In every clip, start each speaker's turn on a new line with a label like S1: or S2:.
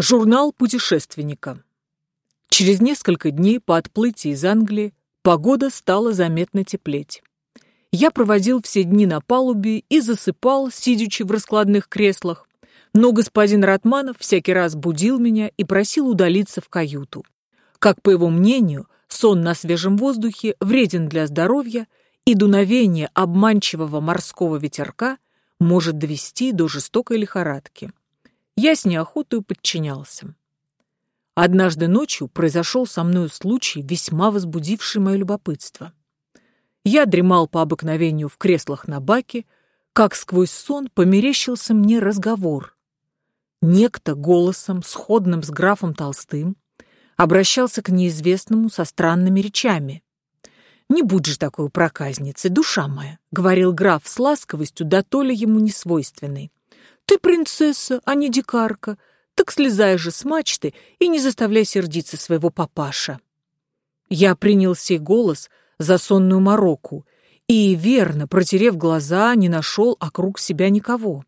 S1: Журнал путешественника. Через несколько дней по отплытии из Англии погода стала заметно теплеть. Я проводил все дни на палубе и засыпал, сидячи в раскладных креслах, но господин Ратманов всякий раз будил меня и просил удалиться в каюту. Как по его мнению, сон на свежем воздухе вреден для здоровья, и дуновение обманчивого морского ветерка может довести до жестокой лихорадки. Я с неохотой подчинялся. Однажды ночью произошел со мной случай, весьма возбудивший мое любопытство. Я дремал по обыкновению в креслах на баке, как сквозь сон померещился мне разговор. Некто голосом, сходным с графом Толстым, обращался к неизвестному со странными речами. «Не будь же такой проказницей, душа моя», — говорил граф с ласковостью, да то ли ему не свойственной. Ты принцесса, а не дикарка. Так слезай же с мачты и не заставляй сердиться своего папаша. Я принял сей голос за сонную мороку и, верно, протерев глаза, не нашел округ себя никого.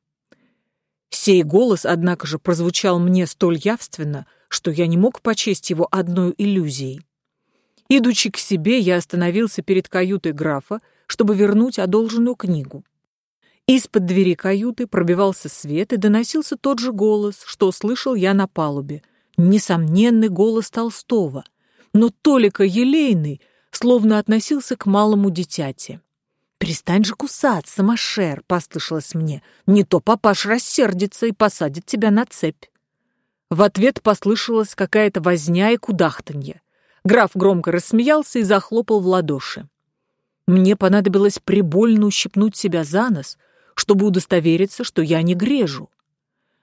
S1: Сей голос, однако же, прозвучал мне столь явственно, что я не мог почесть его одной иллюзией. Идучи к себе, я остановился перед каютой графа, чтобы вернуть одолженную книгу. Из-под двери каюты пробивался свет и доносился тот же голос, что слышал я на палубе. Несомненный голос Толстого, но толика елейный, словно относился к малому дитяти. «Перестань же кусаться, Машер!» — послышалось мне. «Не то папаш рассердится и посадит тебя на цепь». В ответ послышалась какая-то возня и кудахтанье. Граф громко рассмеялся и захлопал в ладоши. Мне понадобилось прибольно ущипнуть себя за нос, чтобы удостовериться, что я не грежу.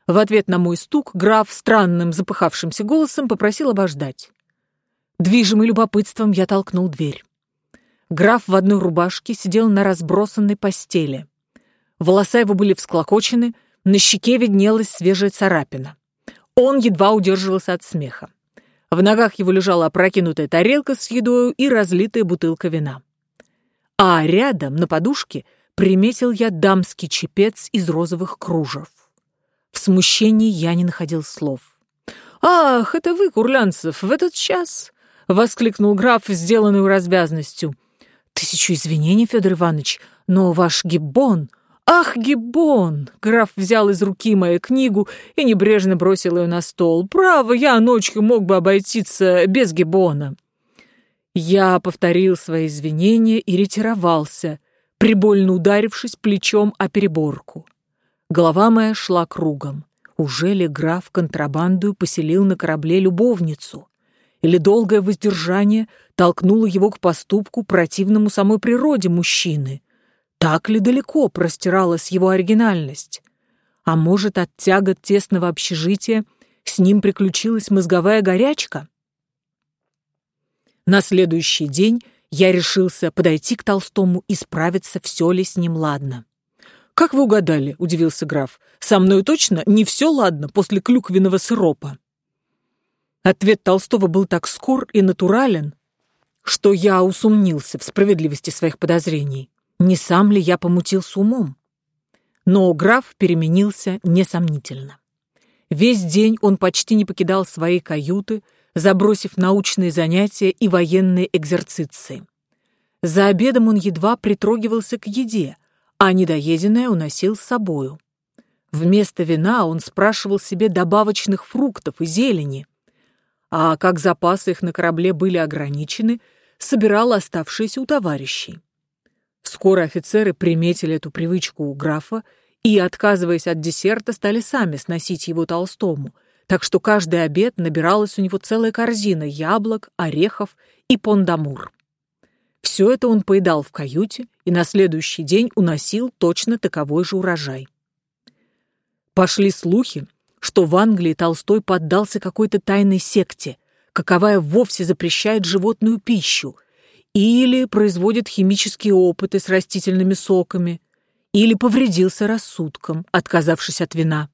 S1: В ответ на мой стук граф странным запыхавшимся голосом попросил обождать. Движимый любопытством я толкнул дверь. Граф в одной рубашке сидел на разбросанной постели. Волоса его были всклокочены, на щеке виднелась свежая царапина. Он едва удерживался от смеха. В ногах его лежала опрокинутая тарелка с едою и разлитая бутылка вина. А рядом, на подушке, приметил я дамский чепец из розовых кружев. В смущении я не находил слов. «Ах, это вы, Курлянцев, в этот час!» — воскликнул граф, сделанный развязностью. «Тысячу извинений, Федор Иванович, но ваш гиббон...» «Ах, гиббон!» — граф взял из руки мою книгу и небрежно бросил ее на стол. «Право, я ночью мог бы обойтиться без гиббона». Я повторил свои извинения и ретировался, прибольно ударившись плечом о переборку. Голова моя шла кругом. Уже ли граф контрабандою поселил на корабле любовницу? Или долгое воздержание толкнуло его к поступку, противному самой природе мужчины? Так ли далеко простиралась его оригинальность? А может, от тягот тесного общежития с ним приключилась мозговая горячка? На следующий день я решился подойти к Толстому и справиться, все ли с ним ладно. «Как вы угадали?» — удивился граф. «Со мной точно не все ладно после клюквенного сиропа». Ответ Толстого был так скор и натурален, что я усомнился в справедливости своих подозрений. Не сам ли я помутился умом? Но граф переменился несомнительно. Весь день он почти не покидал своей каюты, забросив научные занятия и военные экзерциции. За обедом он едва притрогивался к еде, а недоеденное уносил с собою. Вместо вина он спрашивал себе добавочных фруктов и зелени, а как запасы их на корабле были ограничены, собирал оставшиеся у товарищей. Скоро офицеры приметили эту привычку у графа и, отказываясь от десерта, стали сами сносить его Толстому, так что каждый обед набиралась у него целая корзина яблок, орехов и пондамур. Все это он поедал в каюте и на следующий день уносил точно таковой же урожай. Пошли слухи, что в Англии Толстой поддался какой-то тайной секте, каковая вовсе запрещает животную пищу, или производит химические опыты с растительными соками, или повредился рассудком, отказавшись от вина.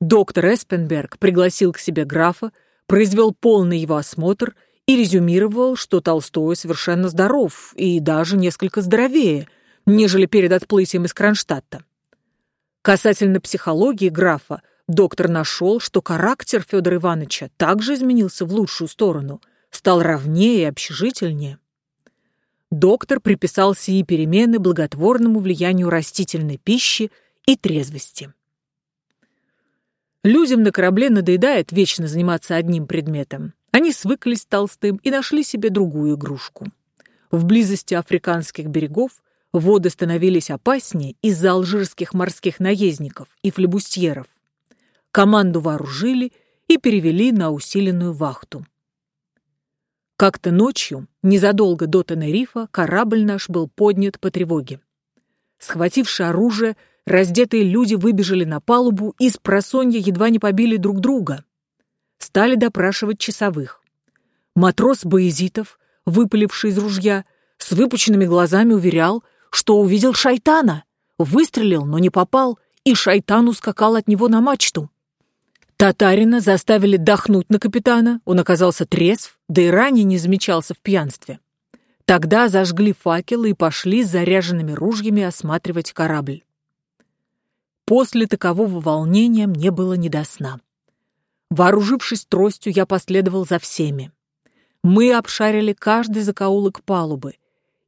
S1: Доктор Эспенберг пригласил к себе графа, произвел полный его осмотр и резюмировал, что Толстой совершенно здоров и даже несколько здоровее, нежели перед отплытием из Кронштадта. Касательно психологии графа, доктор нашел, что характер Федора Ивановича также изменился в лучшую сторону, стал ровнее и общежительнее. Доктор приписал сии перемены благотворному влиянию растительной пищи и трезвости. Людям на корабле надоедает вечно заниматься одним предметом. Они свыклись с Толстым и нашли себе другую игрушку. В близости африканских берегов воды становились опаснее из-за алжирских морских наездников и флебустьеров. Команду вооружили и перевели на усиленную вахту. Как-то ночью, незадолго до Тенерифа, корабль наш был поднят по тревоге. Схвативши оружие, Раздетые люди выбежали на палубу и с просонья едва не побили друг друга. Стали допрашивать часовых. Матрос Боязитов, выпаливший из ружья, с выпученными глазами уверял, что увидел шайтана. Выстрелил, но не попал, и шайтан ускакал от него на мачту. Татарина заставили дохнуть на капитана, он оказался трезв, да и ранее не замечался в пьянстве. Тогда зажгли факелы и пошли с заряженными ружьями осматривать корабль. После такового волнения мне было не до сна. Вооружившись тростью, я последовал за всеми. Мы обшарили каждый закоулок палубы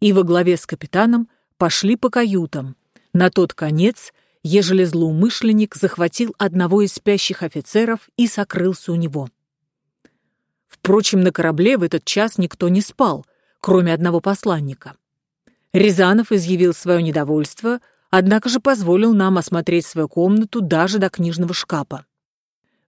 S1: и во главе с капитаном пошли по каютам, на тот конец, ежели злоумышленник захватил одного из спящих офицеров и сокрылся у него. Впрочем, на корабле в этот час никто не спал, кроме одного посланника. Рязанов изъявил свое недовольство однако же позволил нам осмотреть свою комнату даже до книжного шкафа.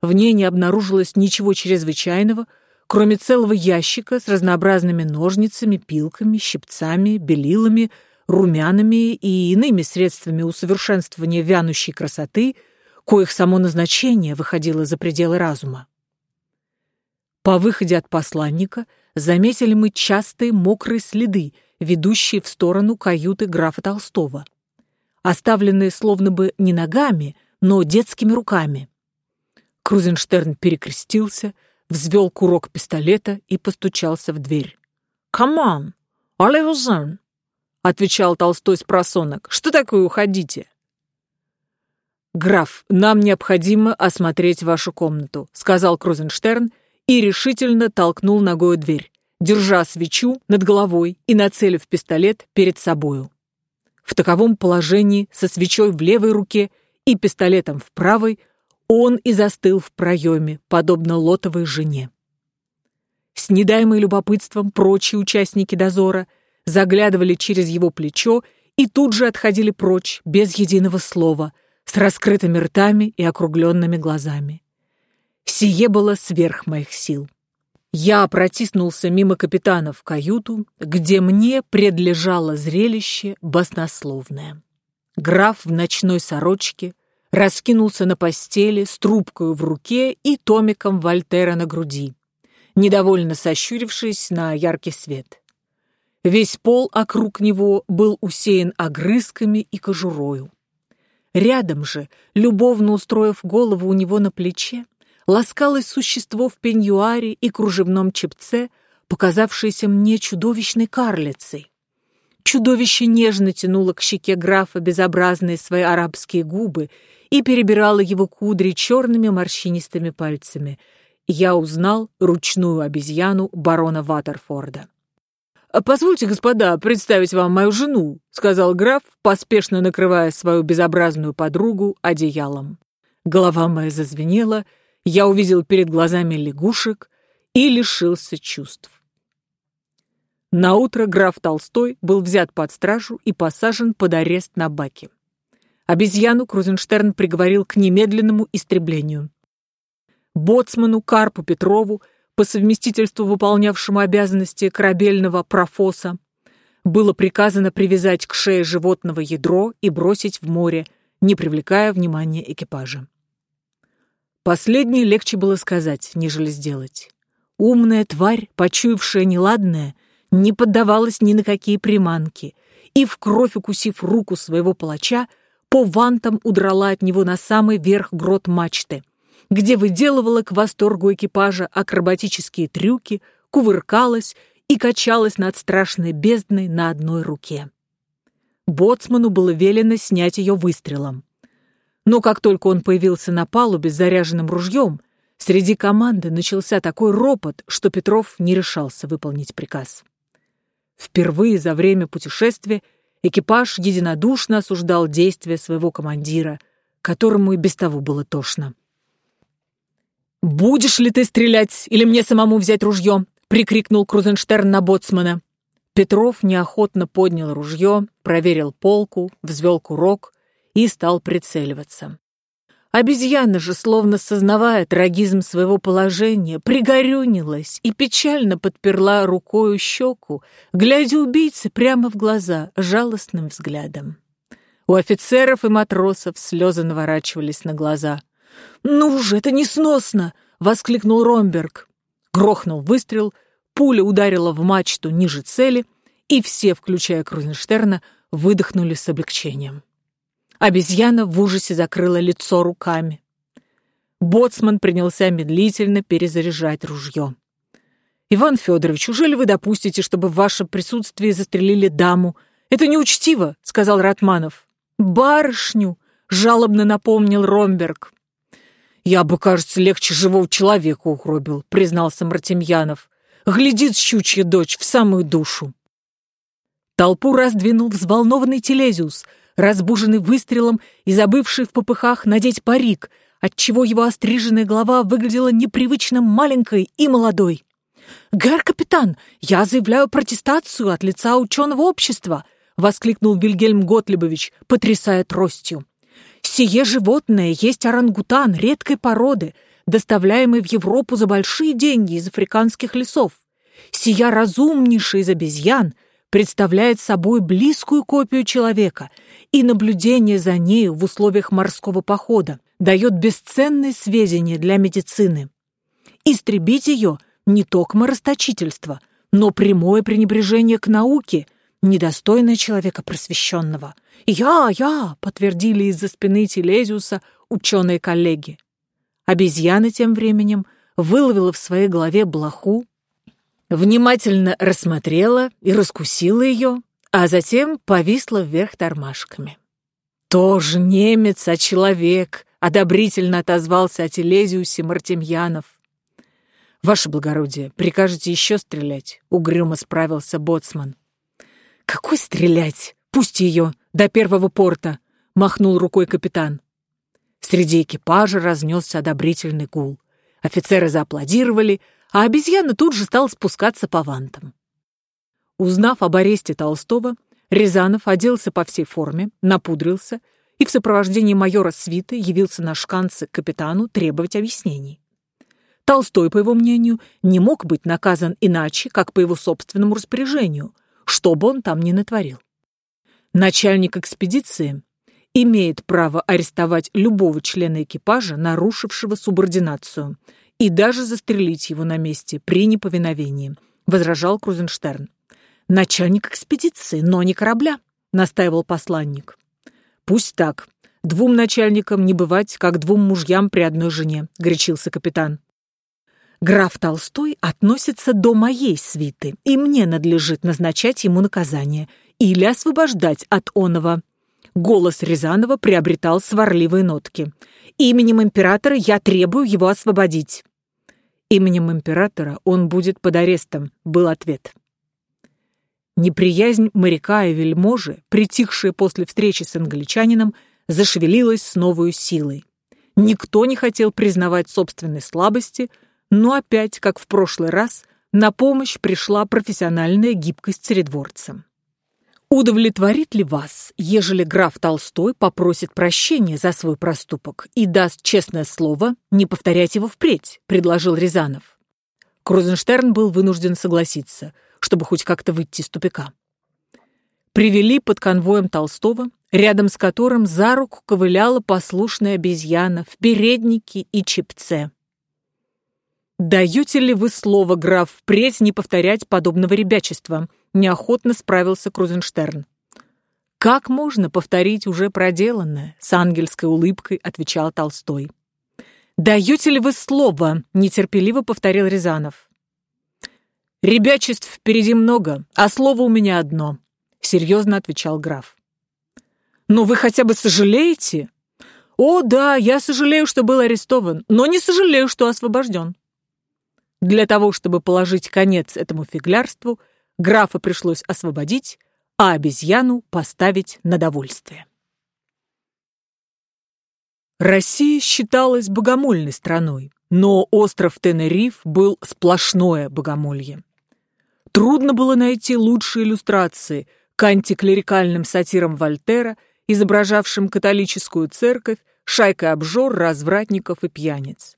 S1: В ней не обнаружилось ничего чрезвычайного, кроме целого ящика с разнообразными ножницами, пилками, щипцами, белилами, румянами и иными средствами усовершенствования вянущей красоты, коих само назначение выходило за пределы разума. По выходе от посланника заметили мы частые мокрые следы, ведущие в сторону каюты графа Толстого оставленные словно бы не ногами, но детскими руками. Крузенштерн перекрестился, взвел курок пистолета и постучался в дверь. «Come on, allez отвечал Толстой с просонок. «Что такое уходите?» «Граф, нам необходимо осмотреть вашу комнату», — сказал Крузенштерн и решительно толкнул ногой дверь, держа свечу над головой и нацелив пистолет перед собою. В таковом положении, со свечой в левой руке и пистолетом в правой, он и застыл в проеме, подобно лотовой жене. С недаемой любопытством прочие участники дозора заглядывали через его плечо и тут же отходили прочь, без единого слова, с раскрытыми ртами и округленными глазами. Сие было сверх моих сил. Я протиснулся мимо капитана в каюту, где мне предлежало зрелище баснословное. Граф в ночной сорочке раскинулся на постели с трубкой в руке и томиком Вольтера на груди, недовольно сощурившись на яркий свет. Весь пол округ него был усеян огрызками и кожурою. Рядом же, любовно устроив голову у него на плече, ласкалось существо в пеньюаре и кружевном чепце, показавшееся мне чудовищной карлицей. Чудовище нежно тянуло к щеке графа безобразные свои арабские губы и перебирало его кудри черными морщинистыми пальцами. Я узнал ручную обезьяну барона Ватерфорда. «Позвольте, господа, представить вам мою жену», — сказал граф, поспешно накрывая свою безобразную подругу одеялом. Голова моя зазвенела — я увидел перед глазами лягушек и лишился чувств. Наутро граф Толстой был взят под стражу и посажен под арест на баке. Обезьяну Крузенштерн приговорил к немедленному истреблению. Боцману Карпу Петрову, по совместительству выполнявшему обязанности корабельного профоса, было приказано привязать к шее животного ядро и бросить в море, не привлекая внимания экипажа. Последнее легче было сказать, нежели сделать. Умная тварь, почуявшая неладное, не поддавалась ни на какие приманки и, в кровь укусив руку своего палача, по вантам удрала от него на самый верх грот мачты, где выделывала к восторгу экипажа акробатические трюки, кувыркалась и качалась над страшной бездной на одной руке. Боцману было велено снять ее выстрелом. Но как только он появился на палубе с заряженным ружьем, среди команды начался такой ропот, что Петров не решался выполнить приказ. Впервые за время путешествия экипаж единодушно осуждал действия своего командира, которому и без того было тошно. «Будешь ли ты стрелять или мне самому взять ружье?» — прикрикнул Крузенштерн на боцмана. Петров неохотно поднял ружье, проверил полку, взвел курок и стал прицеливаться. Обезьяна же, словно сознавая трагизм своего положения, пригорюнилась и печально подперла рукою щеку, глядя убийце прямо в глаза жалостным взглядом. У офицеров и матросов слезы наворачивались на глаза. «Ну же, это несносно!» — воскликнул Ромберг. Грохнул выстрел, пуля ударила в мачту ниже цели, и все, включая Крузенштерна, выдохнули с облегчением. Обезьяна в ужасе закрыла лицо руками. Боцман принялся медлительно перезаряжать ружье. «Иван Федорович, ужели вы допустите, чтобы в вашем присутствии застрелили даму? Это неучтиво», — сказал Ратманов. «Барышню», — жалобно напомнил Ромберг. «Я бы, кажется, легче живого человека угробил», — признался Мартемьянов. «Глядит щучья дочь в самую душу». Толпу раздвинул взволнованный Телезиус, разбуженный выстрелом и забывший в попыхах надеть парик, отчего его остриженная голова выглядела непривычно маленькой и молодой. «Гэр капитан, я заявляю протестацию от лица ученого общества!» — воскликнул Вильгельм Готлибович, потрясая тростью. Сие животное есть орангутан редкой породы, доставляемый в Европу за большие деньги из африканских лесов. Сия разумнейшая из обезьян представляет собой близкую копию человека, и наблюдение за нею в условиях морского похода дает бесценные сведения для медицины. Истребить ее не только расточительство, но прямое пренебрежение к науке, недостойное человека просвещенного. «Я, я!» — подтвердили из-за спины Телезиуса ученые-коллеги. Обезьяна тем временем выловила в своей голове блоху, внимательно рассмотрела и раскусила ее, а затем повисла вверх тормашками. «Тоже немец, а человек!» — одобрительно отозвался о Телезиусе Мартемьянов. «Ваше благородие, прикажете еще стрелять?» — угрюмо справился боцман. «Какой стрелять? Пусть ее!» до первого порта», — махнул рукой капитан. Среди экипажа разнесся одобрительный гул. Офицеры зааплодировали, а обезьяна тут же стал спускаться по вантам. Узнав об аресте Толстого, Рязанов оделся по всей форме, напудрился и в сопровождении майора Свиты явился на шканцы к капитану требовать объяснений. Толстой, по его мнению, не мог быть наказан иначе, как по его собственному распоряжению, что бы он там ни натворил. Начальник экспедиции имеет право арестовать любого члена экипажа, нарушившего субординацию, и даже застрелить его на месте при неповиновении, возражал Крузенштерн. Начальник экспедиции, но не корабля, настаивал посланник. Пусть так. Двум начальникам не бывать, как двум мужьям при одной жене, горячился капитан. Граф Толстой относится до моей свиты, и мне надлежит назначать ему наказание или освобождать от оного. Голос Рязанова приобретал сварливые нотки. «Именем императора я требую его освободить». «Именем императора он будет под арестом», — был ответ. Неприязнь моряка и вельможи, притихшая после встречи с англичанином, зашевелилась с новой силой. Никто не хотел признавать собственной слабости, но опять, как в прошлый раз, на помощь пришла профессиональная гибкость царедворца. Удовлетворит ли вас, ежели граф Толстой попросит прощения за свой проступок и даст честное слово не повторять его впредь, предложил Рязанов. Крузенштерн был вынужден согласиться, чтобы хоть как-то выйти из тупика. Привели под конвоем Толстого, рядом с которым за руку ковыляла послушная обезьяна в переднике и чепце. «Даете ли вы слово, граф, впредь не повторять подобного ребячества?» Неохотно справился Крузенштерн. «Как можно повторить уже проделанное?» — с ангельской улыбкой отвечал Толстой. «Даете ли вы слово?» — нетерпеливо повторил Рязанов. «Ребячеств впереди много, а слово у меня одно», — серьезно отвечал граф. «Но вы хотя бы сожалеете?» О, да, я сожалею, что был арестован, но не сожалею, что освобожден. Для того, чтобы положить конец этому фиглярству, графа пришлось освободить, а обезьяну поставить на довольствие. Россия считалась богомольной страной, но остров Тенериф был сплошное богомолье. Трудно было найти лучшие иллюстрации к антиклерикальным сатирам Вольтера, изображавшим католическую церковь шайкой обжор, развратников и пьяниц.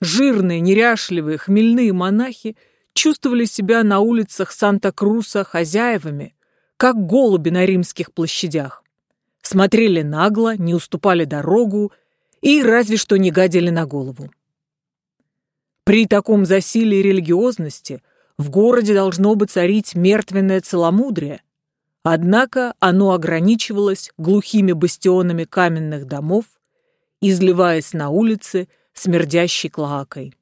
S1: Жирные, неряшливые, хмельные монахи чувствовали себя на улицах Санта-Круса хозяевами, как голуби на римских площадях смотрели нагло, не уступали дорогу и разве что не гадили на голову. При таком засилии религиозности в городе должно бы царить мертвенное целомудрие, однако оно ограничивалось глухими бастионами каменных домов, изливаясь на улицы смердящей клоакой.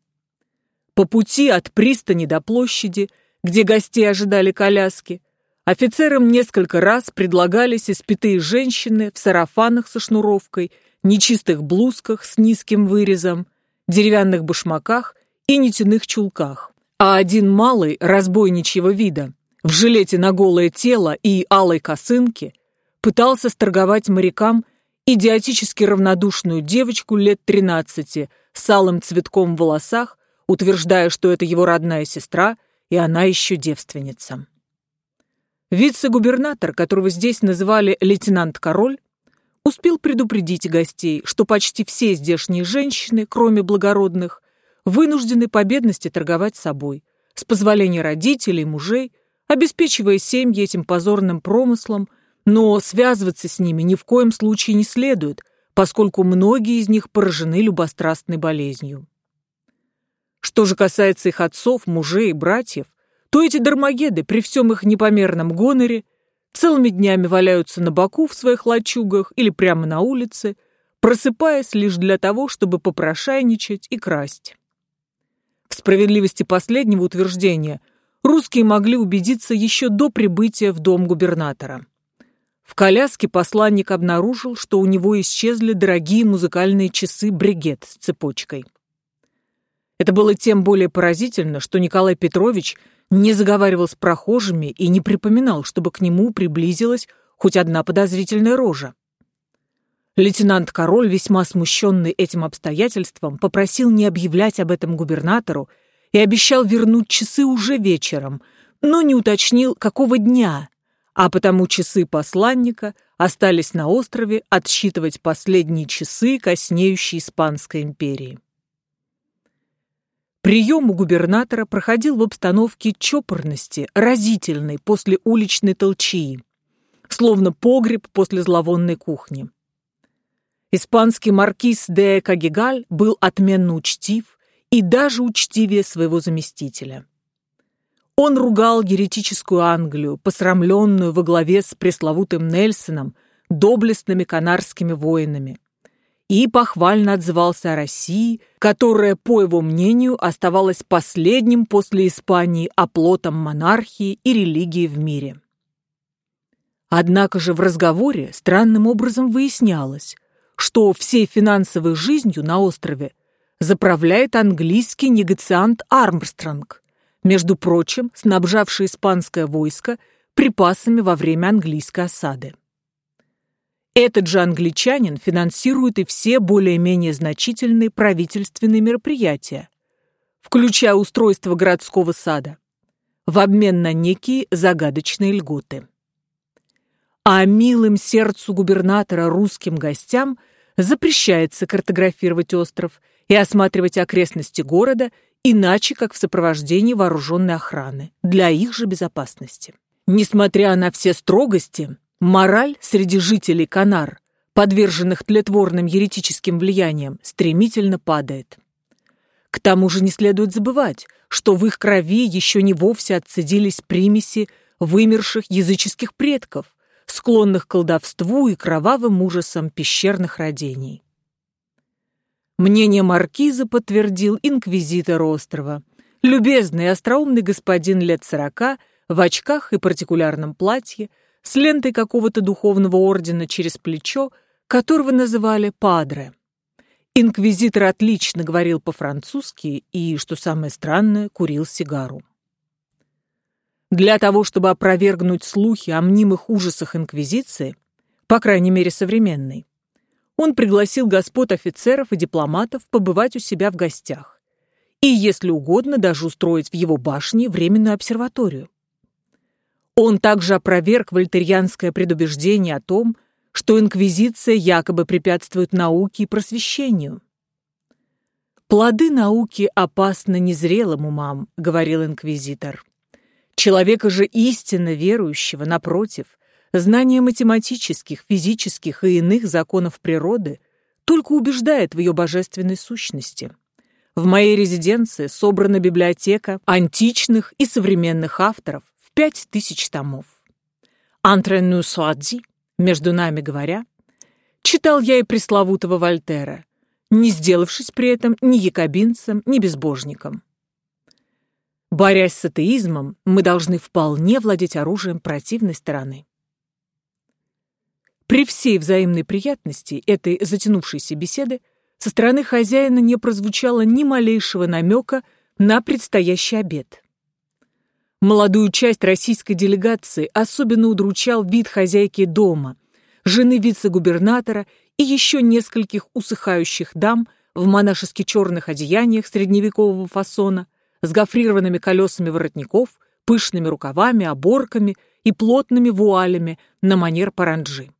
S1: По пути от пристани до площади, где гостей ожидали коляски, Офицерам несколько раз предлагались испитые женщины в сарафанах со шнуровкой, нечистых блузках с низким вырезом, деревянных башмаках и нитяных чулках. А один малый, разбойничьего вида, в жилете на голое тело и алой косынке, пытался сторговать морякам идиотически равнодушную девочку лет 13 с алым цветком в волосах, утверждая, что это его родная сестра, и она еще девственница. Вице-губернатор, которого здесь называли лейтенант Король, успел предупредить гостей, что почти все здешние женщины, кроме благородных, вынуждены по бедности торговать собой, с позволения родителей, мужей, обеспечивая семьи этим позорным промыслом, но связываться с ними ни в коем случае не следует, поскольку многие из них поражены любострастной болезнью. Что же касается их отцов, мужей и братьев, то эти дармоеды при всем их непомерном гоноре целыми днями валяются на боку в своих лачугах или прямо на улице, просыпаясь лишь для того, чтобы попрошайничать и красть. В справедливости последнего утверждения русские могли убедиться еще до прибытия в дом губернатора. В коляске посланник обнаружил, что у него исчезли дорогие музыкальные часы «Бригет» с цепочкой. Это было тем более поразительно, что Николай Петрович – не заговаривал с прохожими и не припоминал, чтобы к нему приблизилась хоть одна подозрительная рожа. Лейтенант Король, весьма смущенный этим обстоятельством, попросил не объявлять об этом губернатору и обещал вернуть часы уже вечером, но не уточнил, какого дня, а потому часы посланника остались на острове отсчитывать последние часы коснеющей Испанской империи. Прием у губернатора проходил в обстановке чопорности, разительной после уличной толчии, словно погреб после зловонной кухни. Испанский маркиз де Кагигаль был отменно учтив и даже учтивее своего заместителя. Он ругал еретическую Англию, посрамленную во главе с пресловутым Нельсоном, доблестными канарскими воинами, и похвально отзывался о России, которая, по его мнению, оставалась последним после Испании оплотом монархии и религии в мире. Однако же в разговоре странным образом выяснялось, что всей финансовой жизнью на острове заправляет английский негациант Армстронг, между прочим, снабжавший испанское войско припасами во время английской осады. Этот же англичанин финансирует и все более-менее значительные правительственные мероприятия, включая устройство городского сада, в обмен на некие загадочные льготы. А милым сердцу губернатора русским гостям запрещается картографировать остров и осматривать окрестности города иначе, как в сопровождении вооруженной охраны, для их же безопасности. Несмотря на все строгости, Мораль среди жителей Канар, подверженных тлетворным еретическим влияниям, стремительно падает. К тому же не следует забывать, что в их крови еще не вовсе отцедились примеси вымерших языческих предков, склонных к колдовству и кровавым ужасам пещерных родений. Мнение маркиза подтвердил инквизитор острова, любезный и остроумный господин лет сорока в очках и партикулярном платье, с лентой какого-то духовного ордена через плечо, которого называли Падре. Инквизитор отлично говорил по-французски и, что самое странное, курил сигару. Для того, чтобы опровергнуть слухи о мнимых ужасах Инквизиции, по крайней мере современной, он пригласил господ офицеров и дипломатов побывать у себя в гостях и, если угодно, даже устроить в его башне временную обсерваторию. Он также опроверг вольтерьянское предубеждение о том, что инквизиция якобы препятствует науке и просвещению. «Плоды науки опасны незрелым умам», — говорил инквизитор. Человека же истинно верующего, напротив, знание математических, физических и иных законов природы только убеждает в ее божественной сущности. В моей резиденции собрана библиотека античных и современных авторов пять тысяч томов. Антре Нусуадзи между нами говоря, читал я и пресловутого Вольтера, не сделавшись при этом ни якобинцем, ни безбожником. Борясь с атеизмом, мы должны вполне владеть оружием противной стороны. При всей взаимной приятности этой затянувшейся беседы со стороны хозяина не прозвучало ни малейшего намека на предстоящий обед. Молодую часть российской делегации особенно удручал вид хозяйки дома, жены вице-губернатора и еще нескольких усыхающих дам в монашески черных одеяниях средневекового фасона, с гофрированными колесами воротников, пышными рукавами, оборками и плотными вуалями на манер паранджи.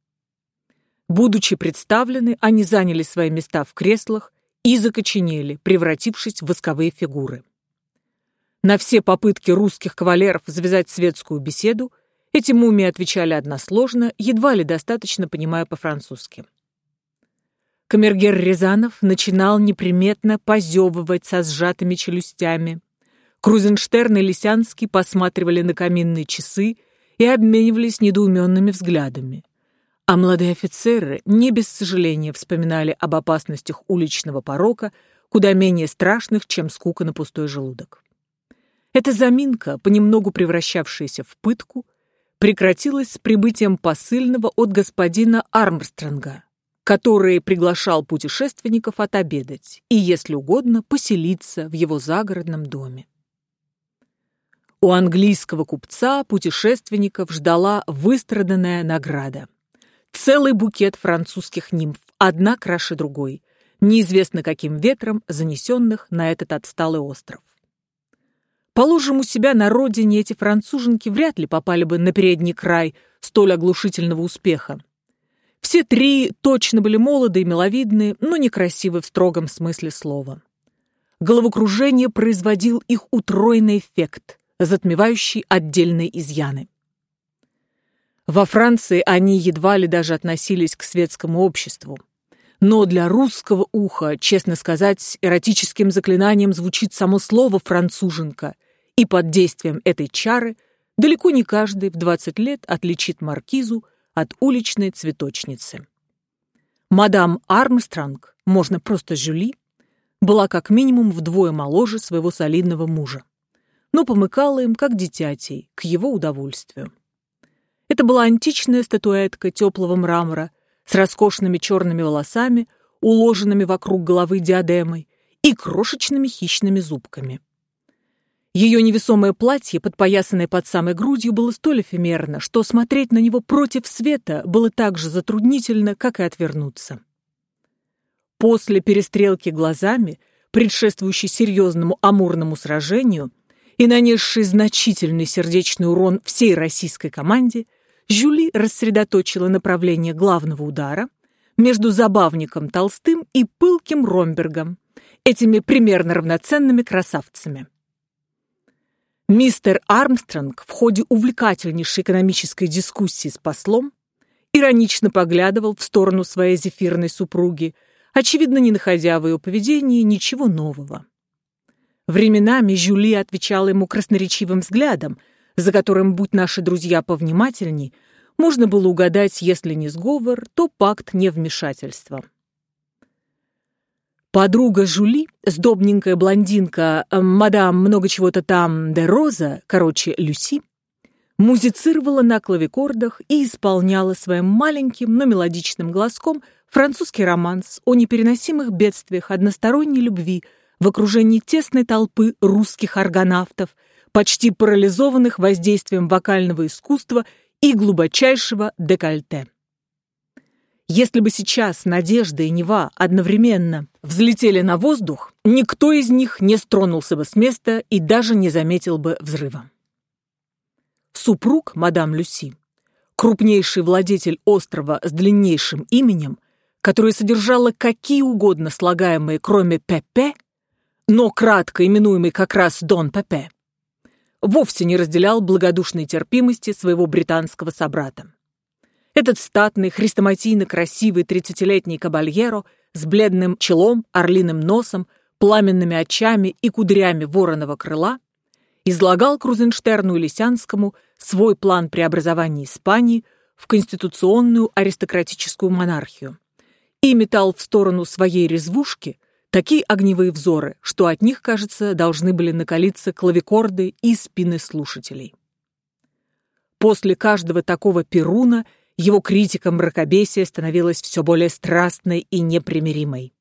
S1: Будучи представлены, они заняли свои места в креслах и закоченели, превратившись в восковые фигуры. На все попытки русских кавалеров завязать светскую беседу эти мумии отвечали односложно, едва ли достаточно понимая по-французски. Камергер Рязанов начинал неприметно позевывать со сжатыми челюстями. Крузенштерн и Лисянский посматривали на каминные часы и обменивались недоуменными взглядами. А молодые офицеры не без сожаления вспоминали об опасностях уличного порока, куда менее страшных, чем скука на пустой желудок. Эта заминка, понемногу превращавшаяся в пытку, прекратилась с прибытием посыльного от господина Армстронга, который приглашал путешественников отобедать и, если угодно, поселиться в его загородном доме. У английского купца путешественников ждала выстраданная награда. Целый букет французских нимф, одна краше другой, неизвестно каким ветром занесенных на этот отсталый остров. Положим, у себя на родине эти француженки вряд ли попали бы на передний край столь оглушительного успеха. Все три точно были молоды и миловидны, но некрасивы в строгом смысле слова. Головокружение производил их утроенный эффект, затмевающий отдельные изъяны. Во Франции они едва ли даже относились к светскому обществу. Но для русского уха, честно сказать, эротическим заклинанием звучит само слово «француженка», и под действием этой чары далеко не каждый в 20 лет отличит маркизу от уличной цветочницы. Мадам Армстронг, можно просто Жюли, была как минимум вдвое моложе своего солидного мужа, но помыкала им как дитятей, к его удовольствию. Это была античная статуэтка теплого мрамора с роскошными черными волосами, уложенными вокруг головы диадемой и крошечными хищными зубками. Ее невесомое платье, подпоясанное под самой грудью, было столь эфемерно, что смотреть на него против света было так же затруднительно, как и отвернуться. После перестрелки глазами, предшествующей серьезному амурному сражению и нанесшей значительный сердечный урон всей российской команде, Жюли рассредоточила направление главного удара между забавником Толстым и пылким Ромбергом, этими примерно равноценными красавцами. Мистер Армстронг в ходе увлекательнейшей экономической дискуссии с послом иронично поглядывал в сторону своей зефирной супруги, очевидно, не находя в ее поведении ничего нового. Временами Жюли отвечала ему красноречивым взглядом, за которым, будь наши друзья повнимательней, можно было угадать, если не сговор, то пакт невмешательства. Подруга Жули, сдобненькая блондинка, э, мадам много чего-то там де Роза, короче, Люси, музицировала на клавикордах и исполняла своим маленьким, но мелодичным голоском Французский романс о непереносимых бедствиях односторонней любви в окружении тесной толпы русских аргонавтов, почти парализованных воздействием вокального искусства и глубочайшего декольте. Если бы сейчас Надежда и Нева одновременно взлетели на воздух, никто из них не стронулся бы с места и даже не заметил бы взрыва. Супруг мадам Люси, крупнейший владетель острова с длиннейшим именем, которое содержало какие угодно слагаемые, кроме Пепе, но кратко именуемый как раз Дон Пепе, вовсе не разделял благодушной терпимости своего британского собрата. Этот статный, хрестоматийно красивый тридцатилетний кабальеро с бледным челом, орлиным носом, пламенными очами и кудрями вороного крыла излагал Крузенштерну и Лисянскому свой план преобразования Испании в конституционную аристократическую монархию и метал в сторону своей резвушки такие огневые взоры, что от них, кажется, должны были накалиться клавикорды и спины слушателей. После каждого такого перуна – его критика мракобесия становилась все более страстной и непримиримой.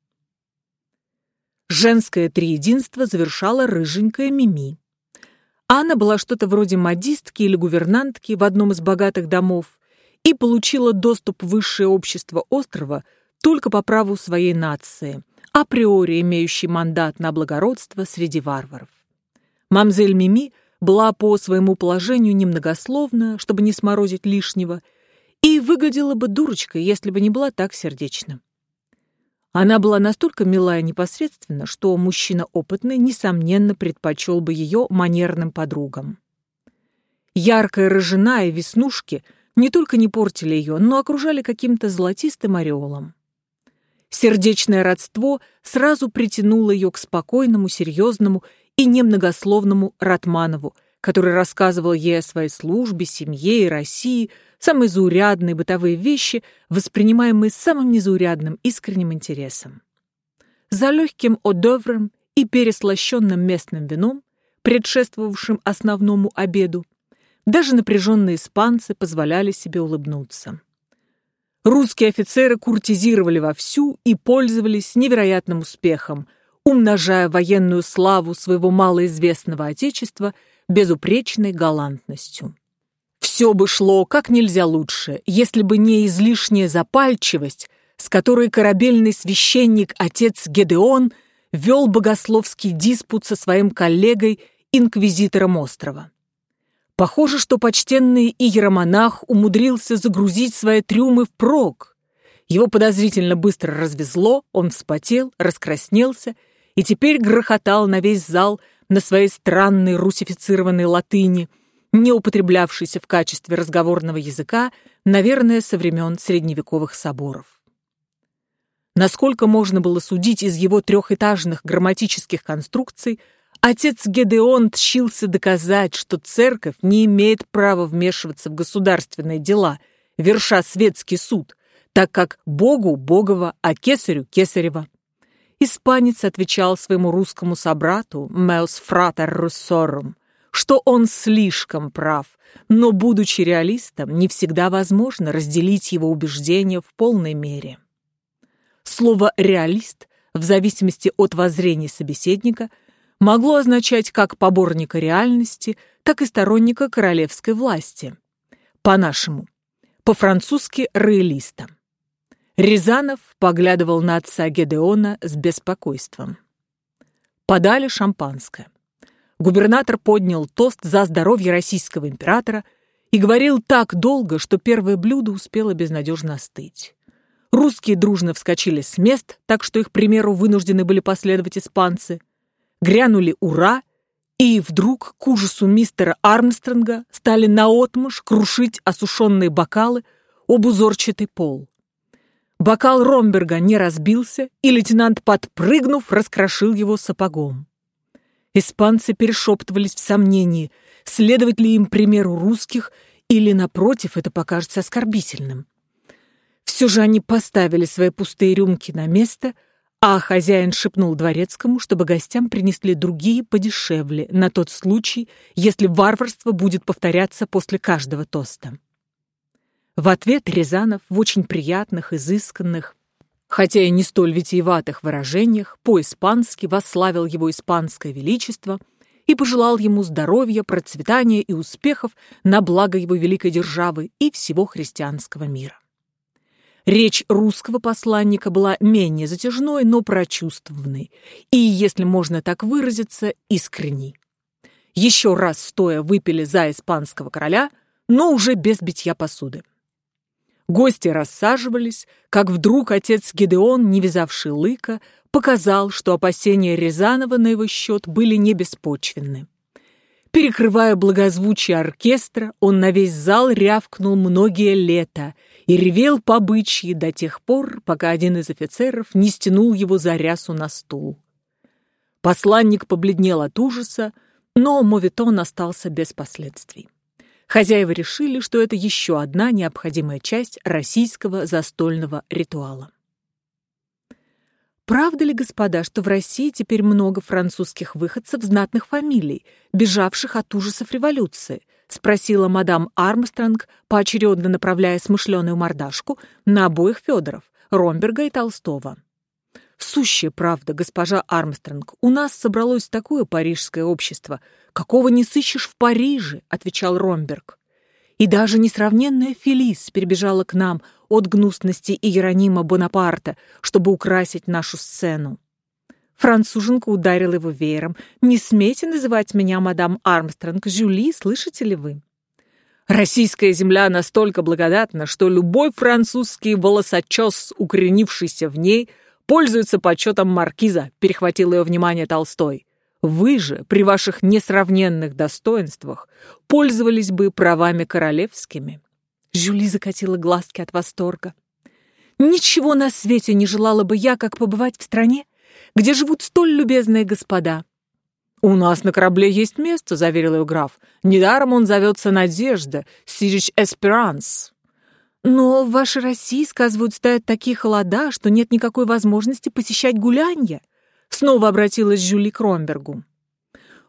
S1: Женское триединство завершала рыженькая Мими. Анна была что-то вроде модистки или гувернантки в одном из богатых домов и получила доступ в высшее общество острова только по праву своей нации, априори имеющей мандат на благородство среди варваров. Мамзель Мими была по своему положению немногословна, чтобы не сморозить лишнего, и выглядела бы дурочкой, если бы не была так сердечна. Она была настолько мила и непосредственна, что мужчина опытный, несомненно, предпочел бы ее манерным подругам. Яркая рыжина и веснушки не только не портили ее, но окружали каким-то золотистым ореолом. Сердечное родство сразу притянуло ее к спокойному, серьезному и немногословному Ратманову, который рассказывал ей о своей службе, семье и России, самые заурядные бытовые вещи, воспринимаемые самым незаурядным искренним интересом. За легким одовром и переслащенным местным вином, предшествовавшим основному обеду, даже напряженные испанцы позволяли себе улыбнуться. Русские офицеры куртизировали вовсю и пользовались невероятным успехом, умножая военную славу своего малоизвестного отечества безупречной галантностью. Все бы шло как нельзя лучше, если бы не излишняя запальчивость, с которой корабельный священник отец Гедеон вел богословский диспут со своим коллегой, инквизитором острова. Похоже, что почтенный иеромонах умудрился загрузить свои трюмы впрок. Его подозрительно быстро развезло, он вспотел, раскраснелся и теперь грохотал на весь зал на своей странной русифицированной латыни – не употреблявшийся в качестве разговорного языка, наверное, со времен средневековых соборов. Насколько можно было судить из его трехэтажных грамматических конструкций, отец Гедеон тщился доказать, что церковь не имеет права вмешиваться в государственные дела, верша светский суд, так как Богу – Богово, а Кесарю – Кесарева. Испанец отвечал своему русскому собрату «Meus frater russorum», что он слишком прав, но, будучи реалистом, не всегда возможно разделить его убеждения в полной мере. Слово «реалист» в зависимости от воззрений собеседника могло означать как поборника реальности, так и сторонника королевской власти. По-нашему, по-французски «реалиста». Рязанов поглядывал на отца Гедеона с беспокойством. Подали шампанское. Губернатор поднял тост за здоровье российского императора и говорил так долго, что первое блюдо успело безнадежно остыть. Русские дружно вскочили с мест, так что их примеру вынуждены были последовать испанцы. Грянули «Ура!» и вдруг, к ужасу мистера Армстронга, стали наотмашь крушить осушенные бокалы об узорчатый пол. Бокал Ромберга не разбился, и лейтенант, подпрыгнув, раскрошил его сапогом. Испанцы перешептывались в сомнении, следовать ли им примеру русских, или, напротив, это покажется оскорбительным. Все же они поставили свои пустые рюмки на место, а хозяин шепнул дворецкому, чтобы гостям принесли другие подешевле, на тот случай, если варварство будет повторяться после каждого тоста. В ответ Рязанов в очень приятных, изысканных, хотя и не столь витиеватых выражениях, по-испански восславил его испанское величество и пожелал ему здоровья, процветания и успехов на благо его великой державы и всего христианского мира. Речь русского посланника была менее затяжной, но прочувствованной и, если можно так выразиться, искренней. Еще раз стоя выпили за испанского короля, но уже без битья посуды. Гости рассаживались, как вдруг отец Гедеон, не вязавший лыка, показал, что опасения Рязанова на его счет были не беспочвенны. Перекрывая благозвучие оркестра, он на весь зал рявкнул многие лета и ревел по бычьи до тех пор, пока один из офицеров не стянул его за рясу на стул. Посланник побледнел от ужаса, но моветон остался без последствий. Хозяева решили, что это еще одна необходимая часть российского застольного ритуала. Правда ли, господа, что в России теперь много французских выходцев знатных фамилий, бежавших от ужасов революции? Спросила мадам Армстронг, поочередно направляя смышленую мордашку на обоих Федоров, Ромберга и Толстого. Сущая правда, госпожа Армстронг, у нас собралось такое парижское общество, какого не сыщешь в Париже, отвечал Ромберг. И даже несравненная Фелис перебежала к нам от гнусности Иеронима Бонапарта, чтобы украсить нашу сцену. Француженка ударила его веером. «Не смейте называть меня мадам Армстронг, Жюли, слышите ли вы?» Российская земля настолько благодатна, что любой французский волосочес, укоренившийся в ней, пользуется почетом маркиза, перехватил ее внимание Толстой. Вы же, при ваших несравненных достоинствах, пользовались бы правами королевскими. Жюли закатила глазки от восторга. Ничего на свете не желала бы я, как побывать в стране, где живут столь любезные господа. «У нас на корабле есть место», — заверил ее граф. «Недаром он зовется Надежда, Сирич Эсперанс». Но в вашей России, сказывают, стоят такие холода, что нет никакой возможности посещать гулянья. Снова обратилась Жюли к Ромбергу.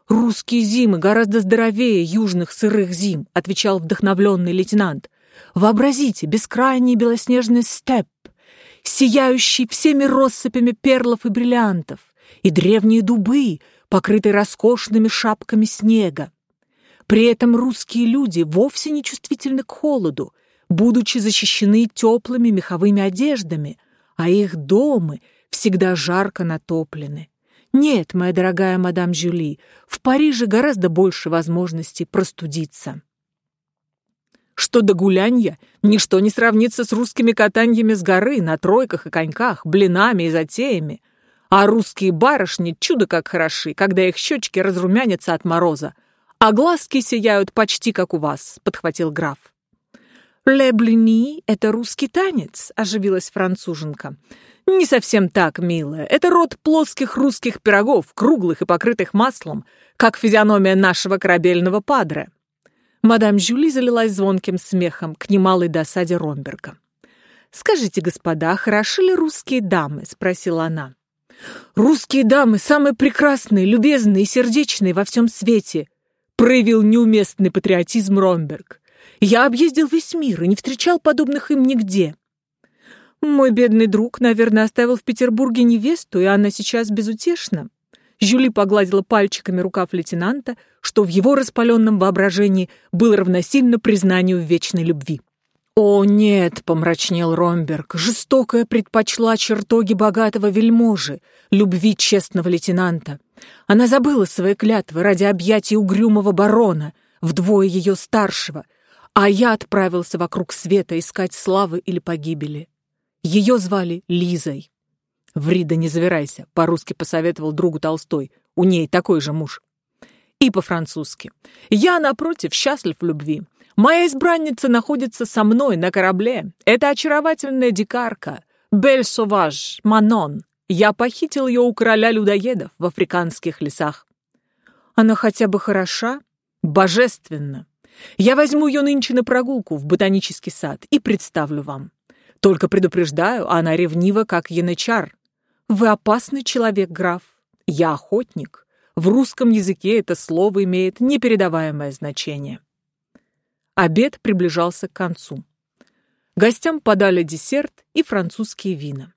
S1: «Русские зимы гораздо здоровее южных сырых зим», отвечал вдохновленный лейтенант. «Вообразите, бескрайний белоснежный степ, сияющий всеми россыпями перлов и бриллиантов, и древние дубы, покрытые роскошными шапками снега. При этом русские люди вовсе не чувствительны к холоду, будучи защищены теплыми меховыми одеждами, а их дома всегда жарко натоплены. Нет, моя дорогая мадам Жюли, в Париже гораздо больше возможностей простудиться. Что до гулянья, ничто не сравнится с русскими катаньями с горы на тройках и коньках, блинами и затеями. А русские барышни чудо как хороши, когда их щечки разрумянятся от мороза, а глазки сияют почти как у вас, — подхватил граф. «Ле блини — это русский танец», — оживилась француженка. «Не совсем так, милая. Это род плоских русских пирогов, круглых и покрытых маслом, как физиономия нашего корабельного падре». Мадам Жюли залилась звонким смехом к немалой досаде Ромберга. «Скажите, господа, хороши ли русские дамы?» — спросила она. «Русские дамы самые прекрасные, любезные и сердечные во всем свете», — проявил неуместный патриотизм Ромберг. Я объездил весь мир и не встречал подобных им нигде. Мой бедный друг, наверное, оставил в Петербурге невесту, и она сейчас безутешна. Жюли погладила пальчиками рукав лейтенанта, что в его распаленном воображении было равносильно признанию вечной любви. «О, нет!» — помрачнел Ромберг. «Жестокая предпочла чертоги богатого вельможи, любви честного лейтенанта. Она забыла свои клятвы ради объятий угрюмого барона, вдвое ее старшего, а я отправился вокруг света искать славы или погибели. Ее звали Лизой. «Врида, не завирайся», — по-русски посоветовал другу Толстой. «У ней такой же муж». И по-французски. «Я, напротив, счастлив в любви. Моя избранница находится со мной на корабле. Это очаровательная дикарка. Бель Соваж, Манон. Я похитил ее у короля людоедов в африканских лесах. Она хотя бы хороша? Божественно. Я возьму ее нынче на прогулку в ботанический сад и представлю вам. Только предупреждаю, она ревнива, как янычар. Вы опасный человек, граф. Я охотник. В русском языке это слово имеет непередаваемое значение. Обед приближался к концу. Гостям подали десерт и французские вина.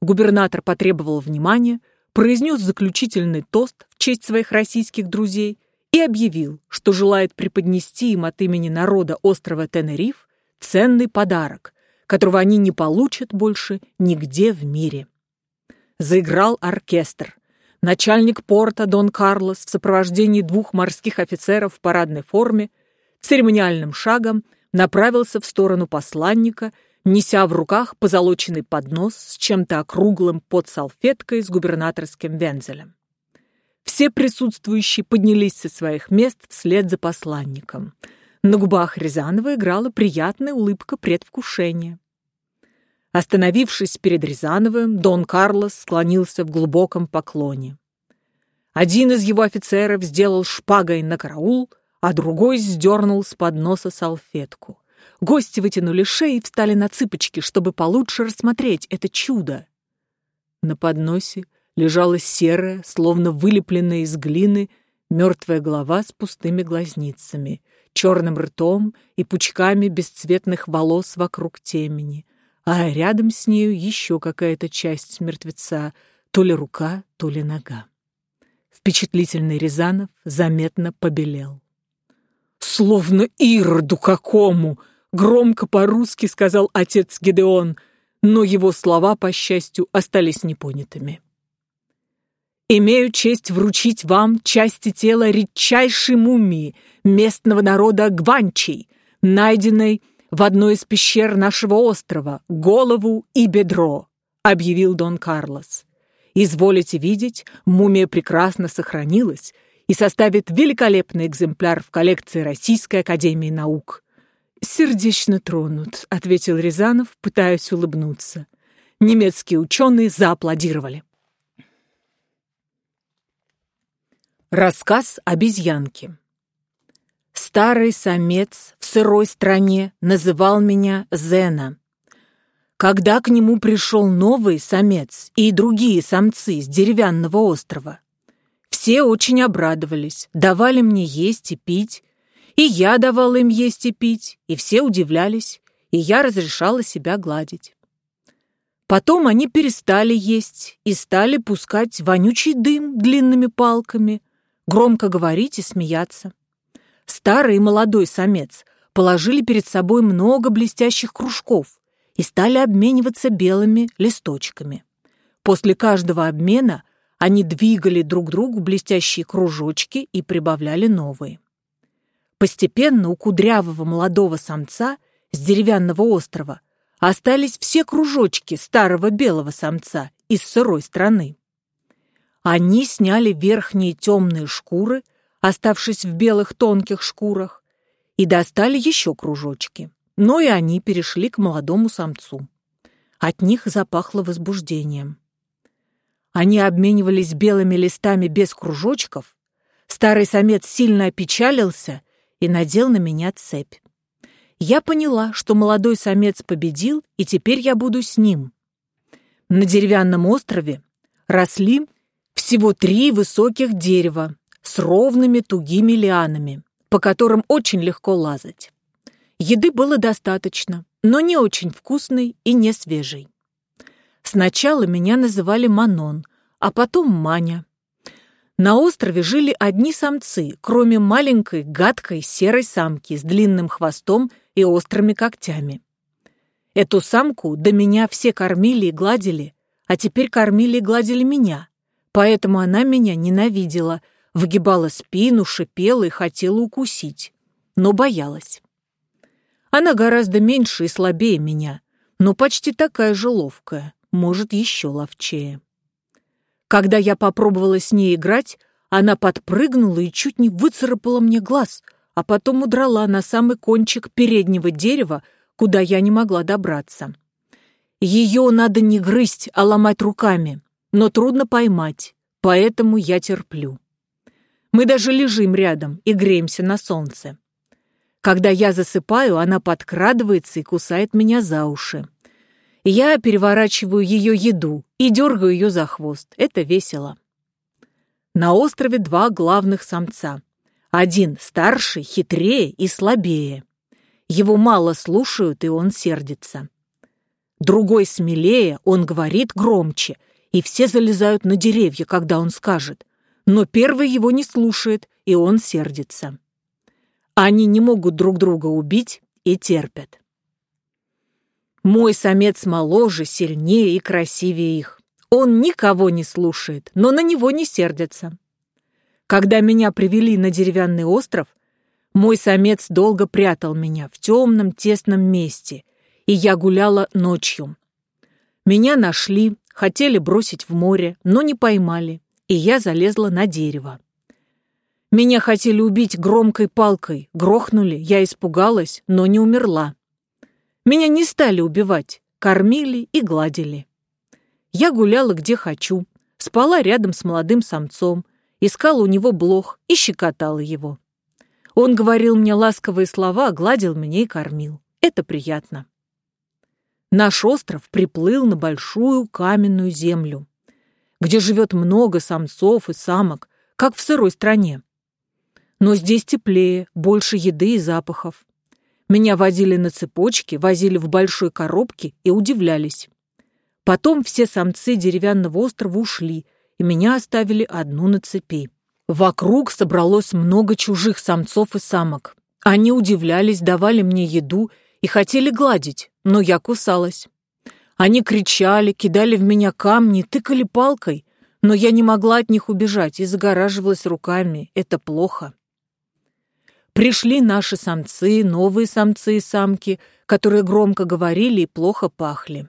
S1: Губернатор потребовал внимания, произнес заключительный тост в честь своих российских друзей и объявил, что желает преподнести им от имени народа острова Тенериф ценный подарок, которого они не получат больше нигде в мире. Заиграл оркестр. Начальник порта Дон Карлос в сопровождении двух морских офицеров в парадной форме церемониальным шагом направился в сторону посланника, неся в руках позолоченный поднос с чем-то округлым под салфеткой с губернаторским вензелем. Все присутствующие поднялись со своих мест вслед за посланником. На губах Рязанова играла приятная улыбка предвкушения. Остановившись перед Рязановым, Дон Карлос склонился в глубоком поклоне. Один из его офицеров сделал шпагой на караул, а другой сдернул с подноса салфетку. Гости вытянули шеи и встали на цыпочки, чтобы получше рассмотреть это чудо. На подносе лежала серая, словно вылепленная из глины, мертвая голова с пустыми глазницами, черным ртом и пучками бесцветных волос вокруг темени, а рядом с нею еще какая-то часть мертвеца, то ли рука, то ли нога. Впечатлительный Рязанов заметно побелел. «Словно Ироду какому!» — громко по-русски сказал отец Гедеон, но его слова, по счастью, остались непонятыми. «Имею честь вручить вам части тела редчайшей мумии местного народа Гванчей, найденной в одной из пещер нашего острова, голову и бедро», — объявил Дон Карлос. «Изволите видеть, мумия прекрасно сохранилась, и составит великолепный экземпляр в коллекции Российской Академии Наук. «Сердечно тронут», — ответил Рязанов, пытаясь улыбнуться. Немецкие ученые зааплодировали. Рассказ обезьянки. Старый самец в сырой стране называл меня Зена. Когда к нему пришел новый самец и другие самцы с деревянного острова, все очень обрадовались, давали мне есть и пить, и я давала им есть и пить, и все удивлялись, и я разрешала себя гладить. Потом они перестали есть и стали пускать вонючий дым длинными палками, громко говорить и смеяться. Старый и молодой самец положили перед собой много блестящих кружков и стали обмениваться белыми листочками. После каждого обмена они двигали друг другу блестящие кружочки и прибавляли новые. Постепенно у кудрявого молодого самца с деревянного острова остались все кружочки старого белого самца из сырой страны. Они сняли верхние темные шкуры, оставшись в белых тонких шкурах, и достали еще кружочки. Но и они перешли к молодому самцу. От них запахло возбуждением. Они обменивались белыми листами без кружочков. Старый самец сильно опечалился и надел на меня цепь. Я поняла, что молодой самец победил, и теперь я буду с ним. На деревянном острове росли всего три высоких дерева с ровными тугими лианами, по которым очень легко лазать. Еды было достаточно, но не очень вкусной и не свежей. Сначала меня называли Манон, а потом Маня. На острове жили одни самцы, кроме маленькой, гадкой серой самки с длинным хвостом и острыми когтями. Эту самку до меня все кормили и гладили, а теперь кормили и гладили меня, поэтому она меня ненавидела, выгибала спину, шипела и хотела укусить, но боялась. Она гораздо меньше и слабее меня, но почти такая же ловкая может, еще ловчее. Когда я попробовала с ней играть, она подпрыгнула и чуть не выцарапала мне глаз, а потом удрала на самый кончик переднего дерева, куда я не могла добраться. Ее надо не грызть, а ломать руками, но трудно поймать, поэтому я терплю. Мы даже лежим рядом и греемся на солнце. Когда я засыпаю, она подкрадывается и кусает меня за уши. Я переворачиваю ее еду и дергаю ее за хвост. Это весело. На острове два главных самца. Один старший, хитрее и слабее. Его мало слушают, и он сердится. Другой смелее, он говорит громче, и все залезают на деревья, когда он скажет. Но первый его не слушает, и он сердится. Они не могут друг друга убить и терпят. Мой самец моложе, сильнее и красивее их. Он никого не слушает, но на него не сердятся. Когда меня привели на деревянный остров, мой самец долго прятал меня в темном тесном месте, и я гуляла ночью. Меня нашли, хотели бросить в море, но не поймали, и я залезла на дерево. Меня хотели убить громкой палкой, грохнули, я испугалась, но не умерла. Меня не стали убивать, кормили и гладили. Я гуляла где хочу, спала рядом с молодым самцом, искала у него блох и щекотала его. Он говорил мне ласковые слова, гладил меня и кормил. Это приятно. Наш остров приплыл на большую каменную землю, где живет много самцов и самок, как в сырой стране. Но здесь теплее, больше еды и запахов. Меня водили на цепочке, возили в большой коробке и удивлялись. Потом все самцы деревянного острова ушли, и меня оставили одну на цепи. Вокруг собралось много чужих самцов и самок. Они удивлялись, давали мне еду и хотели гладить, но я кусалась. Они кричали, кидали в меня камни, тыкали палкой, но я не могла от них убежать и загораживалась руками. Это плохо. Пришли наши самцы, новые самцы и самки, которые громко говорили и плохо пахли.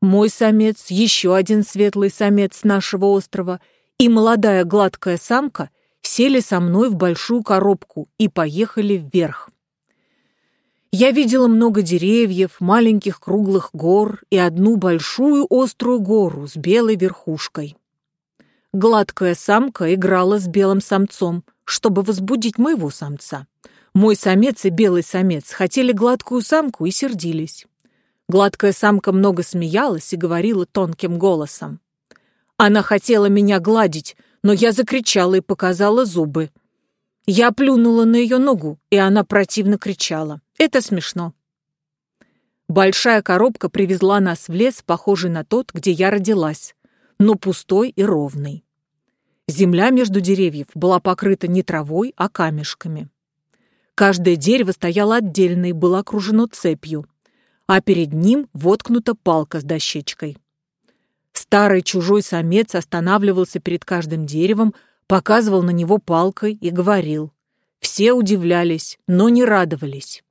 S1: Мой самец, еще один светлый самец нашего острова и молодая гладкая самка сели со мной в большую коробку и поехали вверх. Я видела много деревьев, маленьких круглых гор и одну большую острую гору с белой верхушкой. Гладкая самка играла с белым самцом, чтобы возбудить моего самца. Мой самец и белый самец хотели гладкую самку и сердились. Гладкая самка много смеялась и говорила тонким голосом. Она хотела меня гладить, но я закричала и показала зубы. Я плюнула на ее ногу, и она противно кричала. Это смешно. Большая коробка привезла нас в лес, похожий на тот, где я родилась, но пустой и ровный. Земля между деревьев была покрыта не травой, а камешками. Каждое дерево стояло отдельно и было окружено цепью, а перед ним воткнута палка с дощечкой. Старый чужой самец останавливался перед каждым деревом, показывал на него палкой и говорил. Все удивлялись, но не радовались.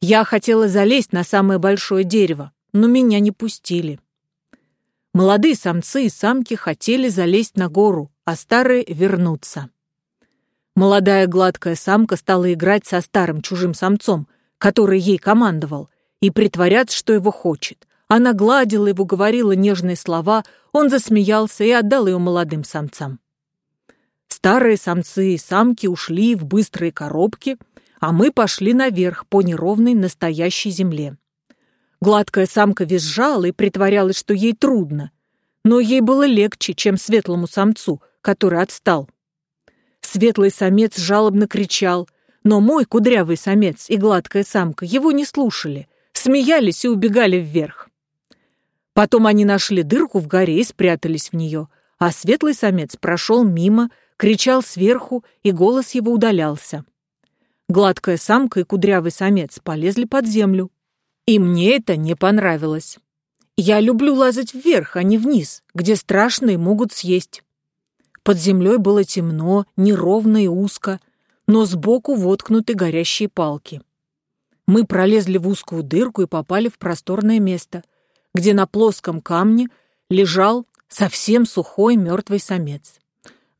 S1: Я хотела залезть на самое большое дерево, но меня не пустили. Молодые самцы и самки хотели залезть на гору, а старые — вернуться. Молодая гладкая самка стала играть со старым чужим самцом, который ей командовал, и притворяться, что его хочет. Она гладила его, говорила нежные слова, он засмеялся и отдал ее молодым самцам. Старые самцы и самки ушли в быстрые коробки, а мы пошли наверх по неровной настоящей земле. Гладкая самка визжала и притворялась, что ей трудно, но ей было легче, чем светлому самцу, который отстал. Светлый самец жалобно кричал, но мой кудрявый самец и гладкая самка его не слушали, смеялись и убегали вверх. Потом они нашли дырку в горе и спрятались в нее, а светлый самец прошел мимо, кричал сверху, и голос его удалялся. Гладкая самка и кудрявый самец полезли под землю. И мне это не понравилось. Я люблю лазать вверх, а не вниз, где страшные могут съесть. Под землей было темно, неровно и узко, но сбоку воткнуты горящие палки. Мы пролезли в узкую дырку и попали в просторное место, где на плоском камне лежал совсем сухой мертвый самец.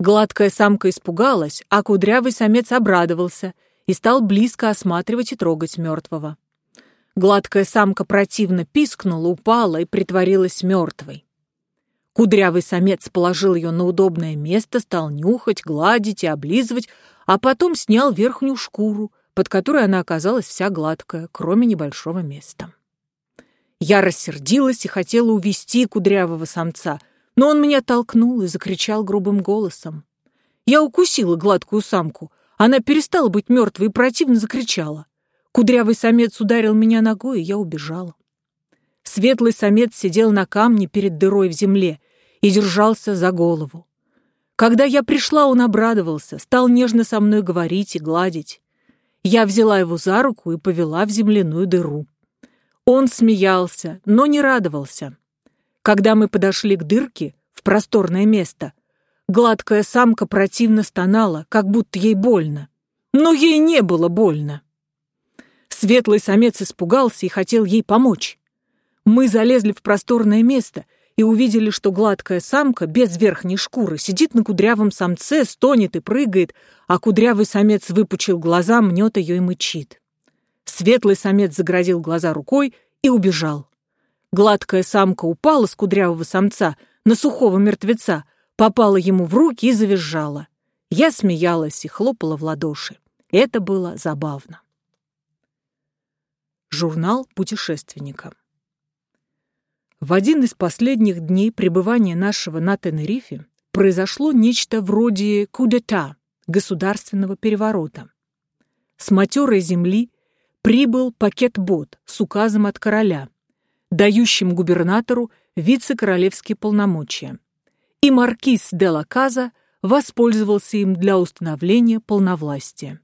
S1: Гладкая самка испугалась, а кудрявый самец обрадовался и стал близко осматривать и трогать мертвого. Гладкая самка противно пискнула, упала и притворилась мертвой. Кудрявый самец положил ее на удобное место, стал нюхать, гладить и облизывать, а потом снял верхнюю шкуру, под которой она оказалась вся гладкая, кроме небольшого места. Я рассердилась и хотела увести кудрявого самца, но он меня толкнул и закричал грубым голосом. Я укусила гладкую самку. Она перестала быть мертвой и противно закричала. Кудрявый самец ударил меня ногой, и я убежала. Светлый самец сидел на камне перед дырой в земле и держался за голову. Когда я пришла, он обрадовался, стал нежно со мной говорить и гладить. Я взяла его за руку и повела в земляную дыру. Он смеялся, но не радовался. Когда мы подошли к дырке, в просторное место, гладкая самка противно стонала, как будто ей больно. Но ей не было больно. Светлый самец испугался и хотел ей помочь. Мы залезли в просторное место и увидели, что гладкая самка без верхней шкуры сидит на кудрявом самце, стонет и прыгает, а кудрявый самец выпучил глаза, мнет ее и мычит. Светлый самец заградил глаза рукой и убежал. Гладкая самка упала с кудрявого самца на сухого мертвеца, попала ему в руки и завизжала. Я смеялась и хлопала в ладоши. Это было забавно. Журнал путешественника. В один из последних дней пребывания нашего на Тенерифе произошло нечто вроде кудета, государственного переворота. С матерой земли прибыл пакет-бот с указом от короля, дающим губернатору вице-королевские полномочия. И маркиз де Лаказа воспользовался им для установления полновластия.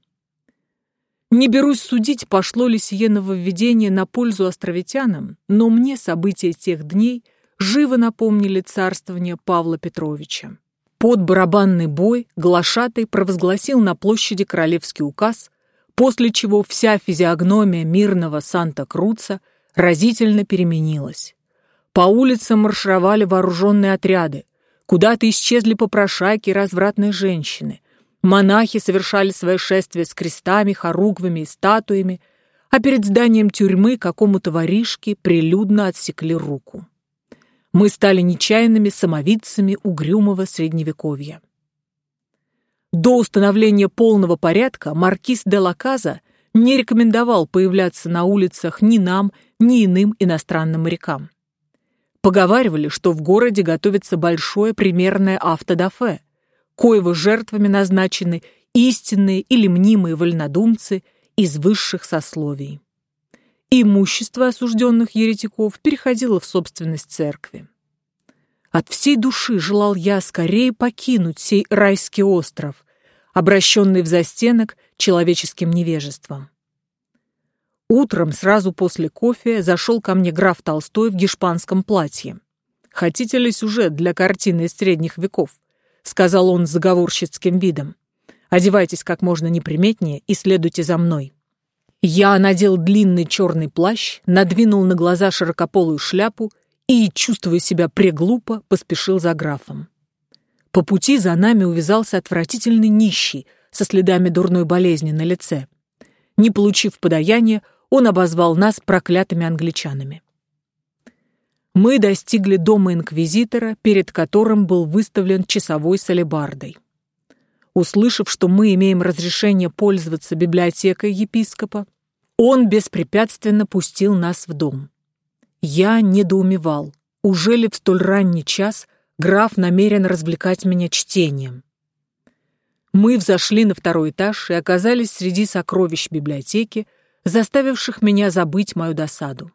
S1: Не берусь судить, пошло ли сие нововведение на пользу островитянам, но мне события тех дней живо напомнили царствование Павла Петровича. Под барабанный бой глашатый провозгласил на площади королевский указ, после чего вся физиогномия мирного Санта-Круца разительно переменилась. По улицам маршировали вооруженные отряды, куда-то исчезли попрошайки и развратные женщины, Монахи совершали свои шествия с крестами, хоругвами и статуями, а перед зданием тюрьмы какому-то воришке прилюдно отсекли руку. Мы стали нечаянными самовидцами угрюмого средневековья. До установления полного порядка маркиз де Лаказа не рекомендовал появляться на улицах ни нам, ни иным иностранным морякам. Поговаривали, что в городе готовится большое примерное автодафе, коего жертвами назначены истинные или мнимые вольнодумцы из высших сословий. Имущество осужденных еретиков переходило в собственность церкви. От всей души желал я скорее покинуть сей райский остров, обращенный в застенок человеческим невежеством. Утром, сразу после кофе, зашел ко мне граф Толстой в гешпанском платье. Хотите ли сюжет для картины из средних веков? сказал он с заговорщицким видом. «Одевайтесь как можно неприметнее и следуйте за мной». Я надел длинный черный плащ, надвинул на глаза широкополую шляпу и, чувствуя себя преглупо, поспешил за графом. По пути за нами увязался отвратительный нищий со следами дурной болезни на лице. Не получив подаяния, он обозвал нас проклятыми англичанами мы достигли дома инквизитора, перед которым был выставлен часовой с алебардой. Услышав, что мы имеем разрешение пользоваться библиотекой епископа, он беспрепятственно пустил нас в дом. Я недоумевал, уже ли в столь ранний час граф намерен развлекать меня чтением. Мы взошли на второй этаж и оказались среди сокровищ библиотеки, заставивших меня забыть мою досаду.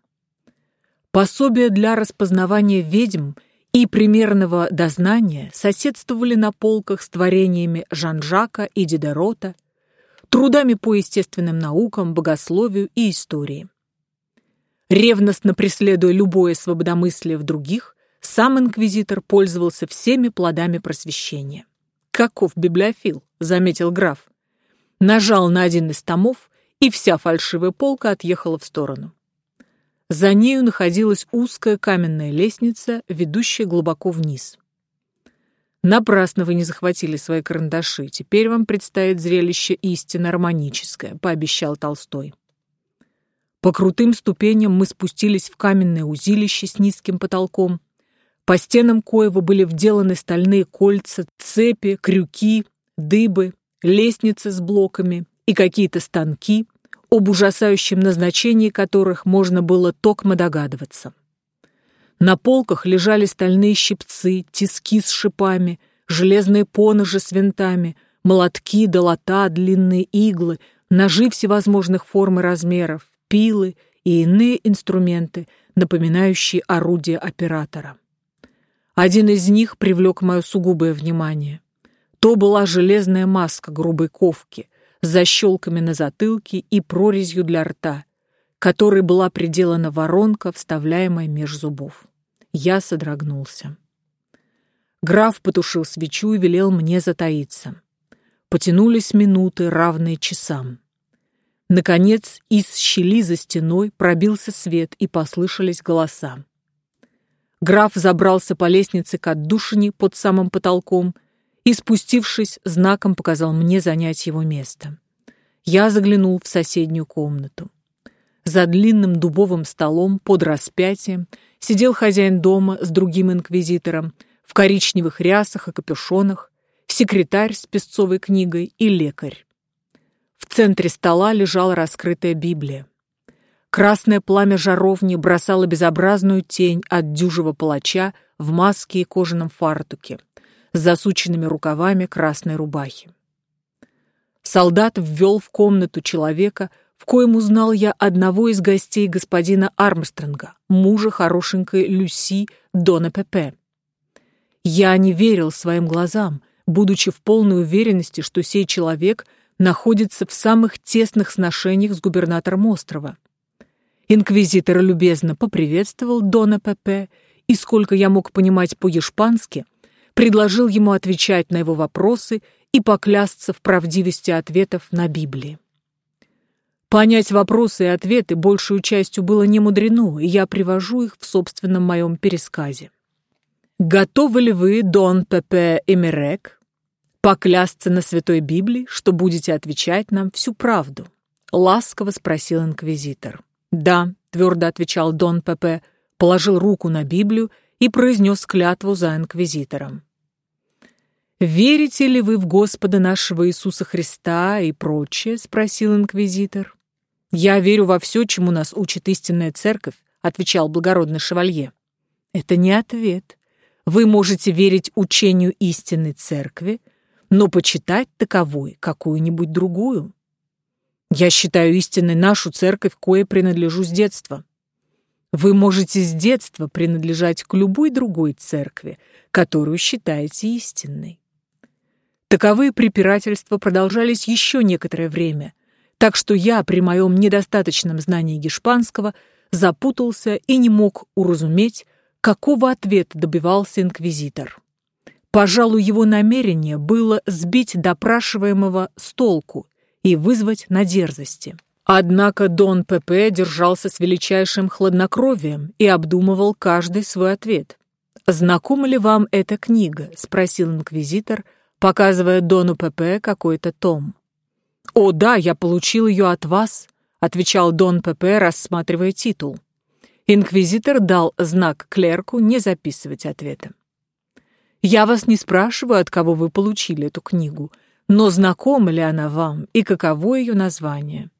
S1: Пособия для распознавания ведьм и примерного дознания соседствовали на полках с творениями Жан-Жака и Дидерота, трудами по естественным наукам, богословию и истории. Ревностно преследуя любое свободомыслие в других, сам инквизитор пользовался всеми плодами просвещения. «Каков библиофил», — заметил граф. Нажал на один из томов, и вся фальшивая полка отъехала в сторону. За нею находилась узкая каменная лестница, ведущая глубоко вниз. «Напрасно вы не захватили свои карандаши. Теперь вам предстоит зрелище истинно романическое», — пообещал Толстой. По крутым ступеням мы спустились в каменное узилище с низким потолком. По стенам коего были вделаны стальные кольца, цепи, крюки, дыбы, лестницы с блоками и какие-то станки — об ужасающем назначении которых можно было токмо догадываться. На полках лежали стальные щипцы, тиски с шипами, железные поножи с винтами, молотки, долота, длинные иглы, ножи всевозможных форм и размеров, пилы и иные инструменты, напоминающие орудие оператора. Один из них привлек мое сугубое внимание. То была железная маска грубой ковки защелками на затылке и прорезью для рта, которой была приделана воронка, вставляемая меж зубов. Я содрогнулся. Граф потушил свечу и велел мне затаиться. Потянулись минуты, равные часам. Наконец, из щели за стеной пробился свет, и послышались голоса. Граф забрался по лестнице к отдушине под самым потолком и, спустившись, знаком показал мне занять его место. Я заглянул в соседнюю комнату. За длинным дубовым столом под распятием сидел хозяин дома с другим инквизитором в коричневых рясах и капюшонах, секретарь с песцовой книгой и лекарь. В центре стола лежала раскрытая Библия. Красное пламя жаровни бросало безобразную тень от дюжего палача в маске и кожаном фартуке с засученными рукавами красной рубахи. Солдат ввел в комнату человека, в коем узнал я одного из гостей господина Армстронга, мужа хорошенькой Люси Дона Пепе. Я не верил своим глазам, будучи в полной уверенности, что сей человек находится в самых тесных сношениях с губернатором острова. Инквизитор любезно поприветствовал Дона Пепе и, сколько я мог понимать по-испански, предложил ему отвечать на его вопросы и поклясться в правдивости ответов на Библии. Понять вопросы и ответы большую частью было не мудрено, и я привожу их в собственном моем пересказе. «Готовы ли вы, Дон Пепе Эмерек, поклясться на Святой Библии, что будете отвечать нам всю правду?» — ласково спросил инквизитор. «Да», — твердо отвечал Дон Пепе, положил руку на Библию и произнес клятву за инквизитором. «Верите ли вы в Господа нашего Иисуса Христа и прочее?» — спросил инквизитор. «Я верю во все, чему нас учит истинная церковь», — отвечал благородный шевалье. «Это не ответ. Вы можете верить учению истинной церкви, но почитать таковой какую-нибудь другую. Я считаю истинной нашу церковь, кое принадлежу с детства. Вы можете с детства принадлежать к любой другой церкви, которую считаете истинной. Таковые препирательства продолжались еще некоторое время, так что я при моем недостаточном знании гешпанского запутался и не мог уразуметь, какого ответа добивался инквизитор. Пожалуй, его намерение было сбить допрашиваемого с толку и вызвать на дерзости. Однако Дон П.П. держался с величайшим хладнокровием и обдумывал каждый свой ответ. «Знакома ли вам эта книга?» — спросил инквизитор, показывая Дону П.П. какой-то том. «О, да, я получил ее от вас», — отвечал Дон П.П., рассматривая титул. Инквизитор дал знак клерку не записывать ответа. «Я вас не спрашиваю, от кого вы получили эту книгу, но знакома ли она вам и каково ее название?»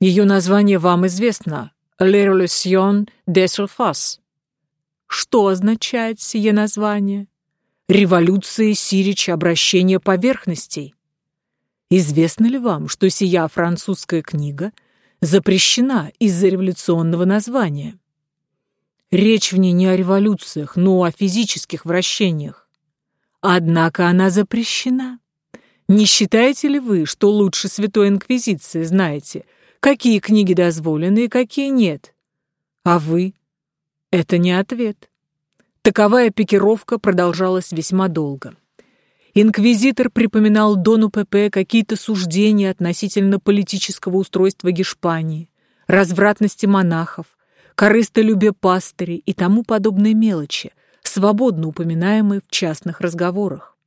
S1: «Ее название вам известно — «Le Révolution des Surfaces». Что означает сие название? Революция Сирича обращение поверхностей. Известно ли вам, что сия французская книга запрещена из-за революционного названия? Речь в ней не о революциях, но о физических вращениях. Однако она запрещена. Не считаете ли вы, что лучше Святой Инквизиции знаете, какие книги дозволены и какие нет? А вы? Это не ответ. Таковая пикировка продолжалась весьма долго. Инквизитор припоминал Дону ПП какие-то суждения относительно политического устройства Гешпании, развратности монахов, корыстолюбия пастырей и тому подобные мелочи, свободно упоминаемые в частных разговорах.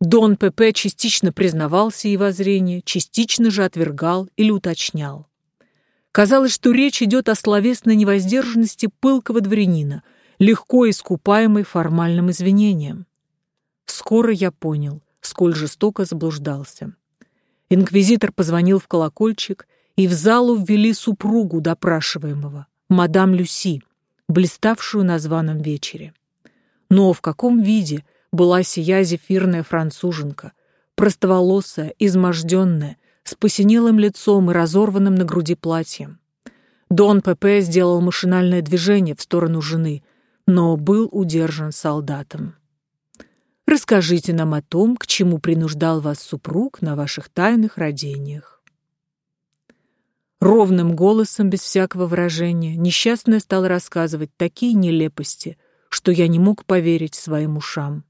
S1: Дон ПП частично признавал сие воззрения, частично же отвергал или уточнял. Казалось, что речь идет о словесной невоздержанности пылкого дворянина, легко искупаемой формальным извинением. Скоро я понял, сколь жестоко заблуждался. Инквизитор позвонил в колокольчик, и в залу ввели супругу допрашиваемого, мадам Люси, блиставшую на званом вечере. Но в каком виде была сия зефирная француженка, простоволосая, изможденная, с посинелым лицом и разорванным на груди платьем. Дон П.П. сделал машинальное движение в сторону жены, но был удержан солдатом. Расскажите нам о том, к чему принуждал вас супруг на ваших тайных радениях. Ровным голосом, без всякого выражения, несчастная стала рассказывать такие нелепости, что я не мог поверить своим ушам.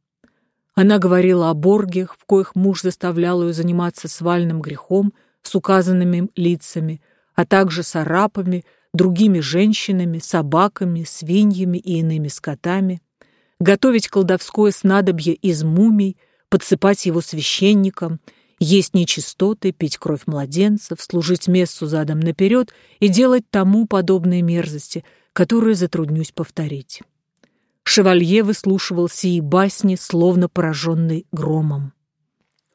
S1: Она говорила о боргиях, в коих муж заставлял ее заниматься свальным грехом с указанными лицами, а также с арапами, другими женщинами, собаками, свиньями и иными скотами, готовить колдовское снадобье из мумий, подсыпать его священникам, есть нечистоты, пить кровь младенцев, служить мессу задом наперед и делать тому подобные мерзости, которые затруднюсь повторить. Шевалье выслушивал сии басни, словно пораженный громом.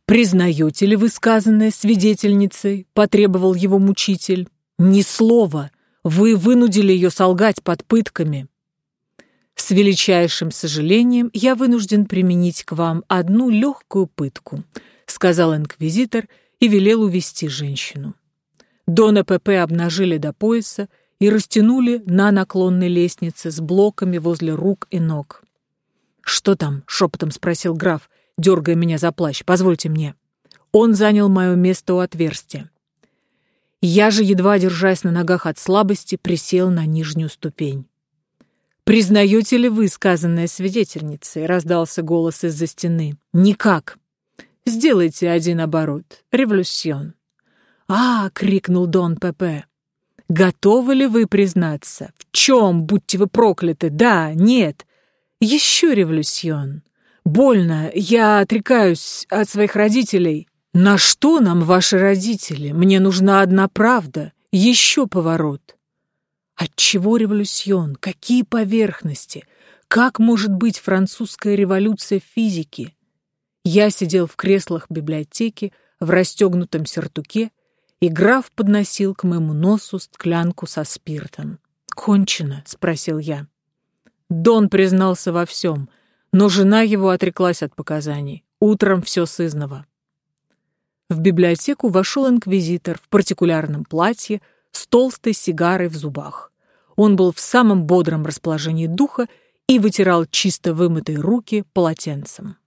S1: «Признаете ли вы сказанное свидетельницей?» — потребовал его мучитель. «Ни слова! Вы вынудили ее солгать под пытками!» С величайшим сожалением я вынужден применить к вам одну легкую пытку, сказал инквизитор и велел увести женщину. Дона ПП обнажили до пояса и растянули на наклонной лестнице с блоками возле рук и ног. «Что там?» — шепотом спросил граф, дергая меня за плащ. «Позвольте мне». Он занял мое место у отверстия. Я же, едва держась на ногах от слабости, присел на нижнюю ступень. «Признаете ли вы сказанное свидетельницей?» — раздался голос из-за стены. «Никак. Сделайте один оборот. Революцион». «А!» — крикнул Дон Пепе. «Готовы ли вы признаться? В чем, будьте вы прокляты? Да, нет. Еще революцион. Больно, я отрекаюсь от своих родителей». «На что нам ваши родители? Мне нужна одна правда. Еще поворот». Отчего революцион? Какие поверхности? Как может быть французская революция в физике? Я сидел в креслах библиотеки в расстегнутом сертуке, и граф подносил к моему носу склянку со спиртом. «Кончено?» — спросил я. Дон признался во всем, но жена его отреклась от показаний. Утром все сызново. В библиотеку вошел инквизитор в партикулярном платье, с толстой сигарой в зубах. Он был в самом бодром расположении духа и вытирал чисто вымытые руки полотенцем.